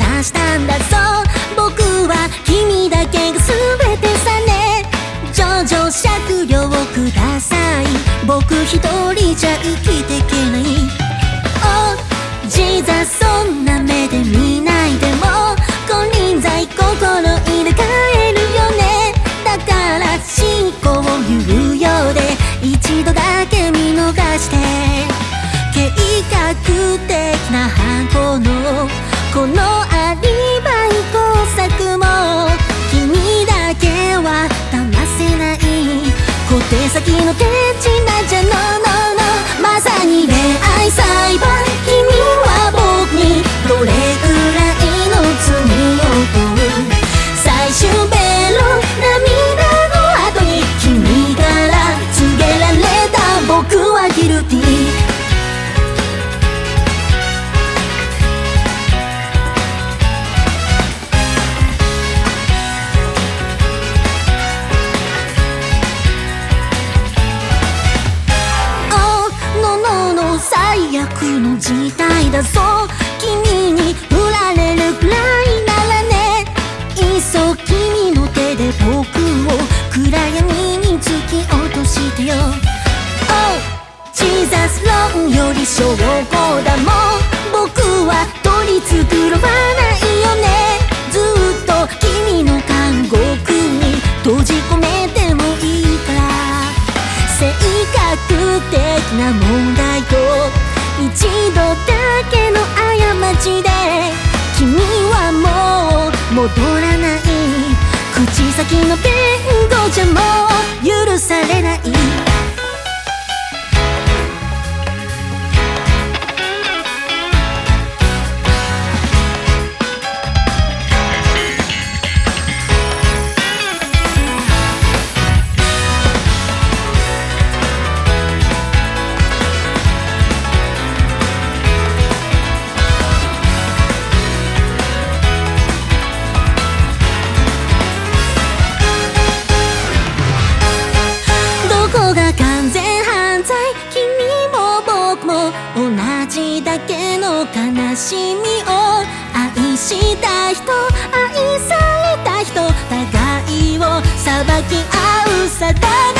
さしたんだぞ。僕は君だけが全てさね。徐々酌量ください。僕一人じゃ生き先の手品じゃ。No No No まさに恋愛裁判。事態だぞ君に振られるくらいならね。いっそ君の手で僕を暗闇に突き落としてよ。Oh ジーザスロンより証拠だもん。僕は取り繕わないよね。ずっと君の監獄に閉じ込めてもいいから。性格的な問題と一度だけの過ちで君はもう戻らない。口先の弁護じゃもうけの悲しみを愛した人愛された人互いを裁き合う定め